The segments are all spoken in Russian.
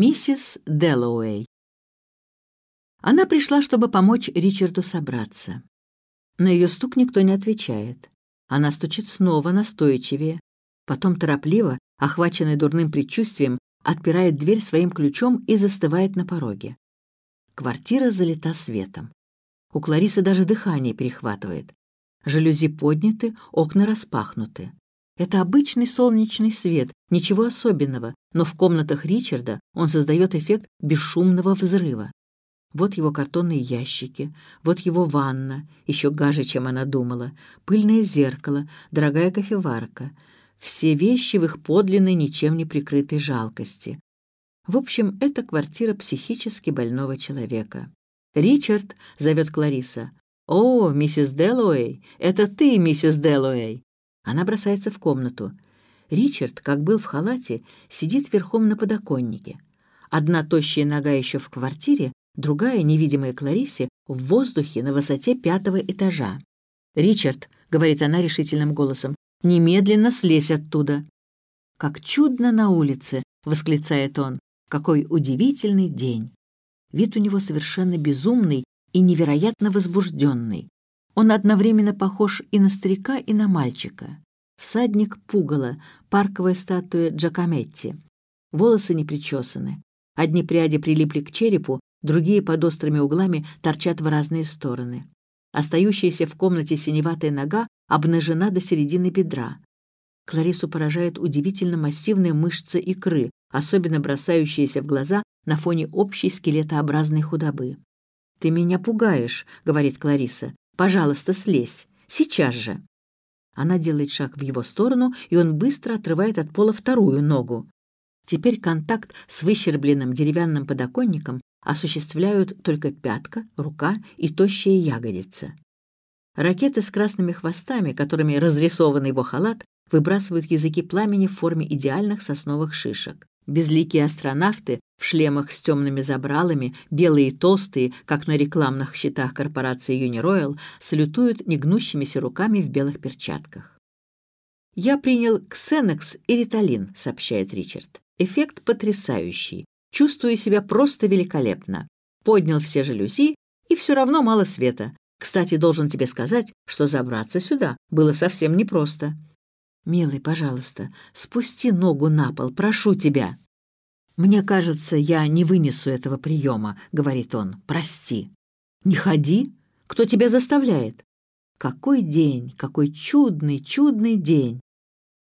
Миссис Дэллоуэй. Она пришла, чтобы помочь Ричарду собраться. На ее стук никто не отвечает. Она стучит снова, настойчивее. Потом торопливо, охваченный дурным предчувствием, отпирает дверь своим ключом и застывает на пороге. Квартира залита светом. У Кларисы даже дыхание перехватывает. Жалюзи подняты, окна распахнуты. Это обычный солнечный свет, ничего особенного, но в комнатах Ричарда он создает эффект бесшумного взрыва. Вот его картонные ящики, вот его ванна, еще гаже, чем она думала, пыльное зеркало, дорогая кофеварка. Все вещи в их подлинной, ничем не прикрытой жалкости. В общем, это квартира психически больного человека. «Ричард!» — зовет Клариса. «О, миссис Дэллоуэй! Это ты, миссис Дэллоуэй!» Она бросается в комнату. Ричард, как был в халате, сидит верхом на подоконнике. Одна тощая нога еще в квартире, другая, невидимая Кларисе, в воздухе на высоте пятого этажа. «Ричард», — говорит она решительным голосом, — «немедленно слезь оттуда». «Как чудно на улице!» — восклицает он. «Какой удивительный день!» Вид у него совершенно безумный и невероятно возбужденный. Он одновременно похож и на старика, и на мальчика. Всадник пугало, парковая статуя Джакометти. Волосы не причесаны. Одни пряди прилипли к черепу, другие под острыми углами торчат в разные стороны. Остающаяся в комнате синеватая нога обнажена до середины бедра. Кларису поражает удивительно массивные мышцы икры, особенно бросающиеся в глаза на фоне общей скелетообразной худобы. «Ты меня пугаешь», — говорит Клариса. «Пожалуйста, слезь. Сейчас же». Она делает шаг в его сторону, и он быстро отрывает от пола вторую ногу. Теперь контакт с выщербленным деревянным подоконником осуществляют только пятка, рука и тощая ягодица. Ракеты с красными хвостами, которыми разрисован его халат, выбрасывают языки пламени в форме идеальных сосновых шишек. Безликие астронавты в шлемах с темными забралами, белые и толстые, как на рекламных щитах корпорации Uniroyal, салютуют негнущимися руками в белых перчатках. «Я принял ксенекс и риталин», — сообщает Ричард. «Эффект потрясающий. Чувствую себя просто великолепно. Поднял все жалюзи, и все равно мало света. Кстати, должен тебе сказать, что забраться сюда было совсем непросто. «Милый, пожалуйста, спусти ногу на пол, прошу тебя». «Мне кажется, я не вынесу этого приема», — говорит он. «Прости». «Не ходи. Кто тебя заставляет?» «Какой день, какой чудный, чудный день!»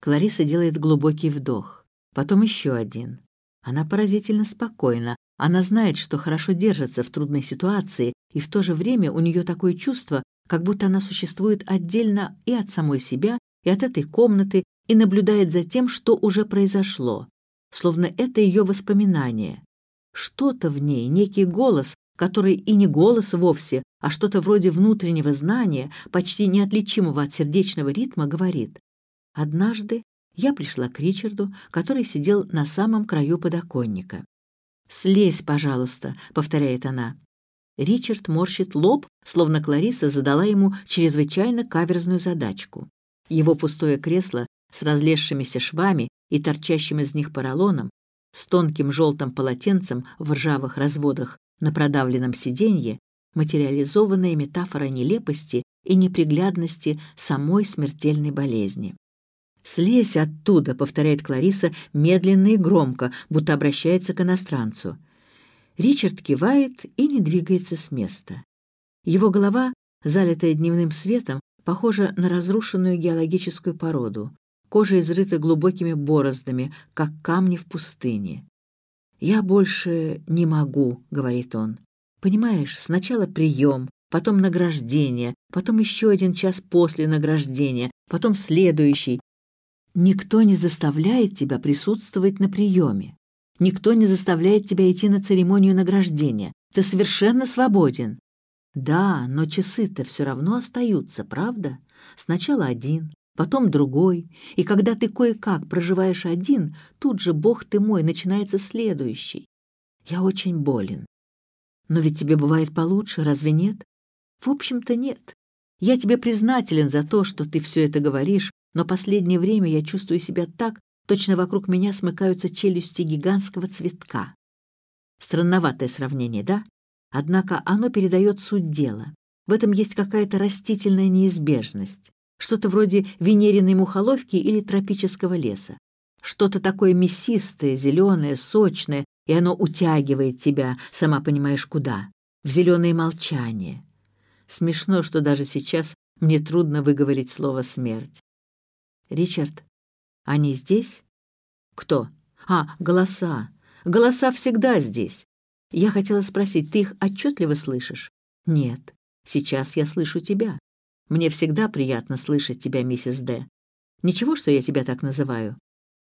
Клариса делает глубокий вдох, потом еще один. Она поразительно спокойна. Она знает, что хорошо держится в трудной ситуации, и в то же время у нее такое чувство, как будто она существует отдельно и от самой себя, и от этой комнаты, и наблюдает за тем, что уже произошло, словно это ее воспоминание. Что-то в ней, некий голос, который и не голос вовсе, а что-то вроде внутреннего знания, почти неотличимого от сердечного ритма, говорит. Однажды я пришла к Ричарду, который сидел на самом краю подоконника. «Слезь, пожалуйста», — повторяет она. Ричард морщит лоб, словно Клариса задала ему чрезвычайно каверзную задачку. Его пустое кресло с разлезшимися швами и торчащим из них поролоном, с тонким желтым полотенцем в ржавых разводах на продавленном сиденье, материализованная метафора нелепости и неприглядности самой смертельной болезни. «Слезь оттуда», — повторяет Клариса медленно и громко, будто обращается к иностранцу. Ричард кивает и не двигается с места. Его голова, залитая дневным светом, похожа на разрушенную геологическую породу. Кожа изрыта глубокими бороздами, как камни в пустыне. «Я больше не могу», — говорит он. «Понимаешь, сначала прием, потом награждение, потом еще один час после награждения, потом следующий. Никто не заставляет тебя присутствовать на приеме. Никто не заставляет тебя идти на церемонию награждения. Ты совершенно свободен. Да, но часы-то все равно остаются, правда? Сначала один, потом другой, и когда ты кое-как проживаешь один, тут же, бог ты мой, начинается следующий. Я очень болен. Но ведь тебе бывает получше, разве нет? В общем-то, нет. Я тебе признателен за то, что ты все это говоришь, но последнее время я чувствую себя так, точно вокруг меня смыкаются челюсти гигантского цветка. Странноватое сравнение, да? Однако оно передает суть дела. В этом есть какая-то растительная неизбежность, что-то вроде венериной мухоловки или тропического леса. Что-то такое мясистое, зеленое, сочное, и оно утягивает тебя, сама понимаешь куда, в зеленое молчание. Смешно, что даже сейчас мне трудно выговорить слово «смерть». «Ричард, они здесь?» «Кто?» «А, голоса. Голоса всегда здесь. Я хотела спросить, ты их отчетливо слышишь?» «Нет. Сейчас я слышу тебя. Мне всегда приятно слышать тебя, миссис Д. Ничего, что я тебя так называю?»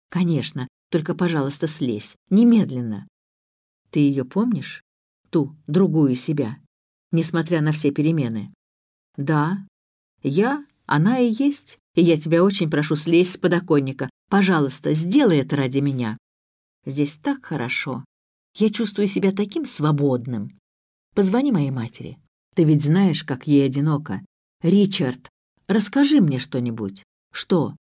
«Конечно. Только, пожалуйста, слезь. Немедленно». «Ты ее помнишь? Ту, другую себя, несмотря на все перемены?» «Да. Я, она и есть. И я тебя очень прошу, слезь с подоконника. Пожалуйста, сделай это ради меня. Здесь так хорошо. Я чувствую себя таким свободным. Позвони моей матери. Ты ведь знаешь, как ей одиноко. Ричард, расскажи мне что-нибудь. Что?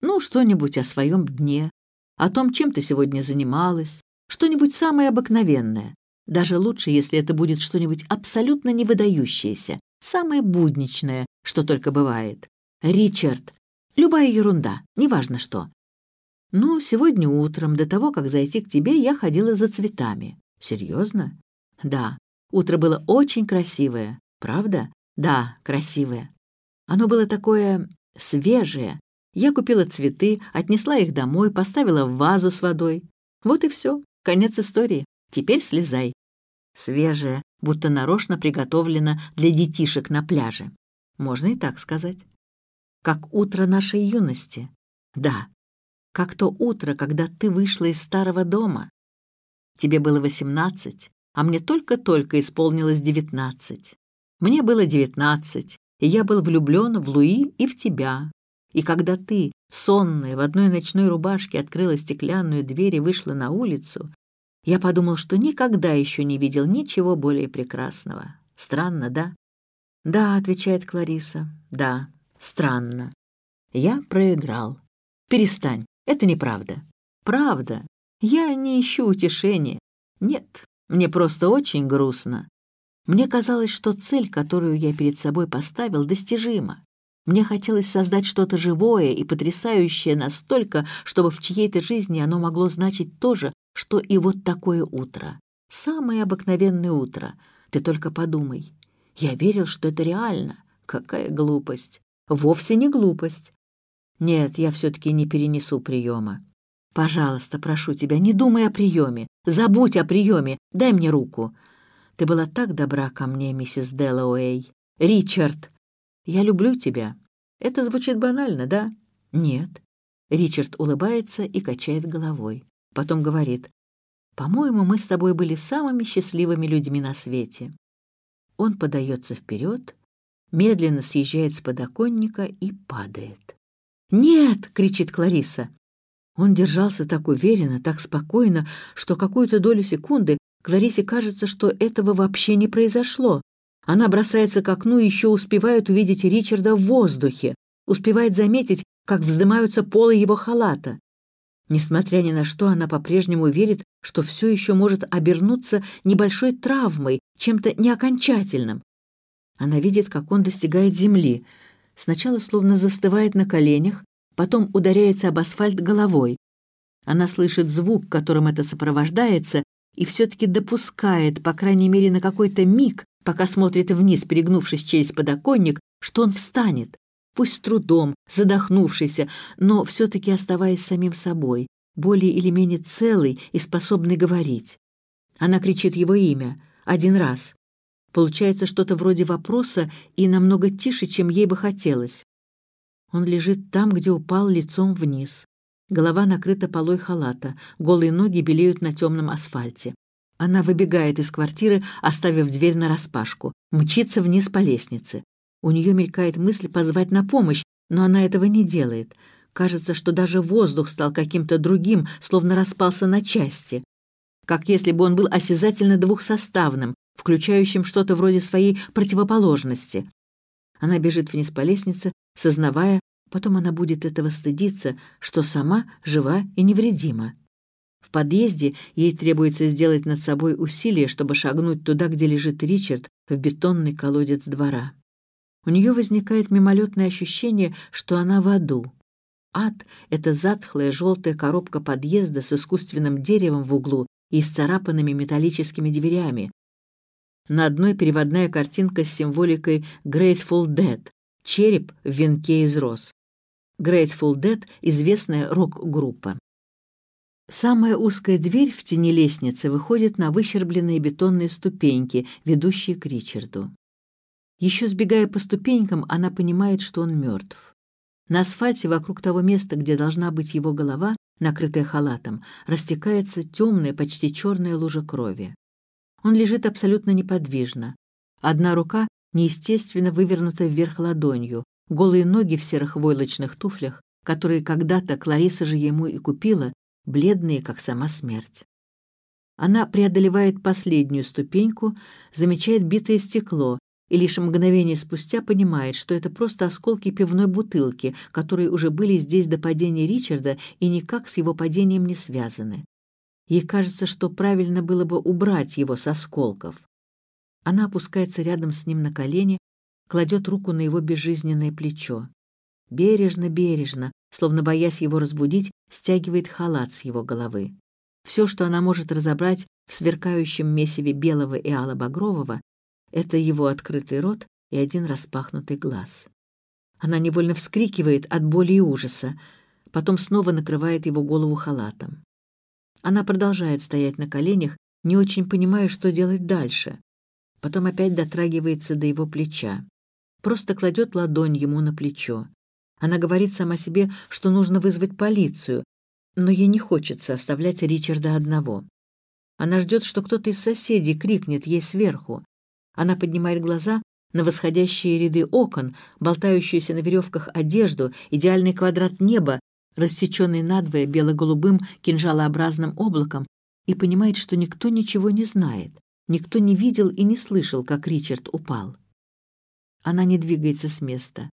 Ну, что-нибудь о своем дне, о том, чем ты сегодня занималась, что-нибудь самое обыкновенное. Даже лучше, если это будет что-нибудь абсолютно невыдающееся, самое будничное, что только бывает. Ричард, любая ерунда, неважно что. Ну, сегодня утром, до того, как зайти к тебе, я ходила за цветами. Серьезно? Да. Утро было очень красивое. Правда? Да, красивое. Оно было такое свежее, я купила цветы, отнесла их домой, поставила в вазу с водой. Вот и все, конец истории. Теперь слезай. Свежая, будто нарочно приготовлена для детишек на пляже. Можно и так сказать. Как утро нашей юности. Да, как то утро, когда ты вышла из старого дома. Тебе было восемнадцать, а мне только-только исполнилось девятнадцать. Мне было девятнадцать, и я был влюблен в Луи и в тебя, и когда ты, сонная, в одной ночной рубашке открыла стеклянную дверь и вышла на улицу, я подумал, что никогда еще не видел ничего более прекрасного. Странно, да? «Да», — отвечает Клариса, — «да, странно. Я проиграл. Перестань, это неправда». «Правда. Я не ищу утешения. Нет, мне просто очень грустно. Мне казалось, что цель, которую я перед собой поставил, достижима. Мне хотелось создать что-то живое и потрясающее настолько, чтобы в чьей-то жизни оно могло значить то же, что и вот такое утро. Самое обыкновенное утро. Ты только подумай. Я верил, что это реально. Какая глупость. Вовсе не глупость. Нет, я все-таки не перенесу приема. Пожалуйста, прошу тебя, не думай о приеме. Забудь о приеме. Дай мне руку. Ты была так добра ко мне, миссис Дэллоуэй. Ричард, «Я люблю тебя». Это звучит банально, да? Нет. Ричард улыбается и качает головой. Потом говорит, «По-моему, мы с тобой были самыми счастливыми людьми на свете». Он подается вперед, медленно съезжает с подоконника и падает. «Нет!» — кричит Клариса. Он держался так уверенно, так спокойно, что какую-то долю секунды Кларисе кажется, что этого вообще не произошло. Она бросается к окну и еще успевает увидеть Ричарда в воздухе, успевает заметить, как вздымаются полы его халата. Несмотря ни на что, она по-прежнему верит, что все еще может обернуться небольшой травмой, чем-то неокончательным. Она видит, как он достигает земли. Сначала словно застывает на коленях, потом ударяется об асфальт головой. Она слышит звук, которым это сопровождается, и все-таки допускает, по крайней мере на какой-то миг, пока смотрит вниз, перегнувшись через подоконник, что он встанет, пусть с трудом, задохнувшийся, но все-таки оставаясь самим собой, более или менее целый и способный говорить. Она кричит его имя один раз. Получается что-то вроде вопроса и намного тише, чем ей бы хотелось. Он лежит там, где упал лицом вниз. Голова накрыта полой халата, голые ноги белеют на темном асфальте. Она выбегает из квартиры, оставив дверь нараспашку, мчится вниз по лестнице. У нее мелькает мысль позвать на помощь, но она этого не делает. Кажется, что даже воздух стал каким-то другим, словно распался на части. Как если бы он был осязательно двухсоставным, включающим что-то вроде своей противоположности. Она бежит вниз по лестнице, сознавая, потом она будет этого стыдиться, что сама жива и невредима. В подъезде ей требуется сделать над собой усилие, чтобы шагнуть туда, где лежит Ричард, в бетонный колодец двора. У нее возникает мимолетное ощущение, что она в аду. Ад — это затхлая желтая коробка подъезда с искусственным деревом в углу и исцарапанными металлическими дверями. На одной переводная картинка с символикой Grateful Dead — череп в венке из роз. Grateful Dead — известная рок-группа. Самая узкая дверь в тени лестницы выходит на выщербленные бетонные ступеньки, ведущие к Ричарду. Еще сбегая по ступенькам, она понимает, что он мертв. На асфальте вокруг того места, где должна быть его голова, накрытая халатом, растекается темная, почти черная лужа крови. Он лежит абсолютно неподвижно. Одна рука неестественно вывернута вверх ладонью, голые ноги в серых войлочных туфлях, которые когда-то Клариса же ему и купила, бледные, как сама смерть. Она преодолевает последнюю ступеньку, замечает битое стекло и лишь мгновение спустя понимает, что это просто осколки пивной бутылки, которые уже были здесь до падения Ричарда и никак с его падением не связаны. Ей кажется, что правильно было бы убрать его с осколков. Она опускается рядом с ним на колени, кладет руку на его безжизненное плечо. Бережно, бережно, словно боясь его разбудить, стягивает халат с его головы. Все, что она может разобрать в сверкающем месиве белого и алло-багрового, это его открытый рот и один распахнутый глаз. Она невольно вскрикивает от боли и ужаса, потом снова накрывает его голову халатом. Она продолжает стоять на коленях, не очень понимая, что делать дальше. Потом опять дотрагивается до его плеча. Просто кладет ладонь ему на плечо. Она говорит сама себе, что нужно вызвать полицию, но ей не хочется оставлять Ричарда одного. Она ждет, что кто-то из соседей крикнет ей сверху. Она поднимает глаза на восходящие ряды окон, болтающуюся на веревках одежду, идеальный квадрат неба, рассеченный надвое бело-голубым кинжалообразным облаком, и понимает, что никто ничего не знает, никто не видел и не слышал, как Ричард упал. Она не двигается с места.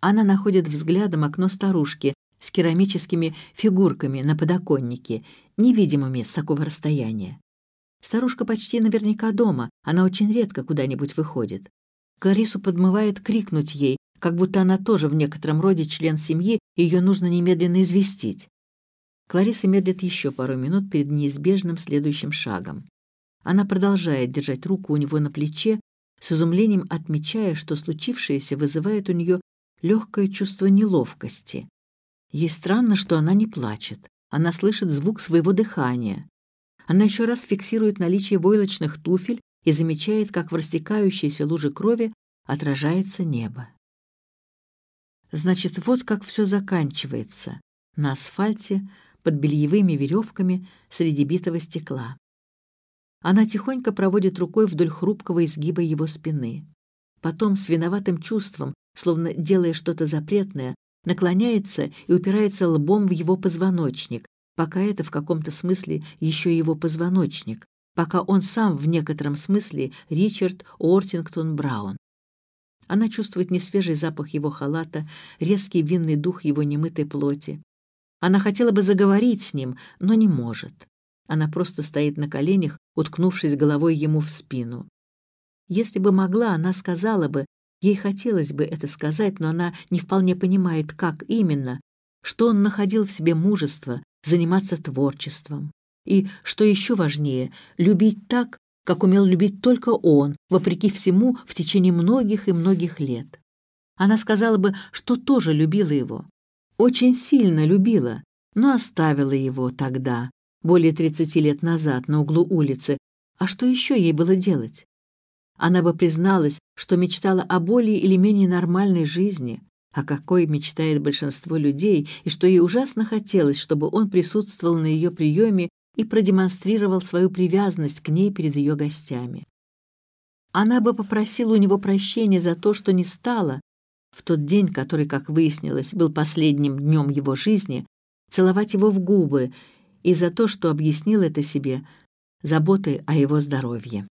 Она находит взглядом окно старушки с керамическими фигурками на подоконнике, невидимыми с такого расстояния. Старушка почти наверняка дома, она очень редко куда-нибудь выходит. Кларису подмывает крикнуть ей, как будто она тоже в некотором роде член семьи, и ее нужно немедленно известить. Клариса медлит еще пару минут перед неизбежным следующим шагом. Она продолжает держать руку у него на плече, с изумлением отмечая, что случившееся вызывает у нее легкое чувство неловкости. Ей странно, что она не плачет. Она слышит звук своего дыхания. Она еще раз фиксирует наличие войлочных туфель и замечает, как в растекающейся луже крови отражается небо. Значит, вот как все заканчивается. На асфальте, под бельевыми веревками, среди битого стекла. Она тихонько проводит рукой вдоль хрупкого изгиба его спины. Потом, с виноватым чувством, словно делая что-то запретное, наклоняется и упирается лбом в его позвоночник, пока это в каком-то смысле еще его позвоночник, пока он сам в некотором смысле Ричард Ортингтон Браун. Она чувствует несвежий запах его халата, резкий винный дух его немытой плоти. Она хотела бы заговорить с ним, но не может. Она просто стоит на коленях, уткнувшись головой ему в спину. Если бы могла, она сказала бы, ей хотелось бы это сказать, но она не вполне понимает, как именно, что он находил в себе мужество заниматься творчеством. И, что еще важнее, любить так, как умел любить только он, вопреки всему, в течение многих и многих лет. Она сказала бы, что тоже любила его, очень сильно любила, но оставила его тогда, более 30 лет назад, на углу улицы. А что еще ей было делать? Она бы призналась, что мечтала о более или менее нормальной жизни, о какой мечтает большинство людей, и что ей ужасно хотелось, чтобы он присутствовал на ее приеме и продемонстрировал свою привязанность к ней перед ее гостями. Она бы попросила у него прощения за то, что не стала, в тот день, который, как выяснилось, был последним днем его жизни, целовать его в губы и за то, что объяснил это себе заботой о его здоровье.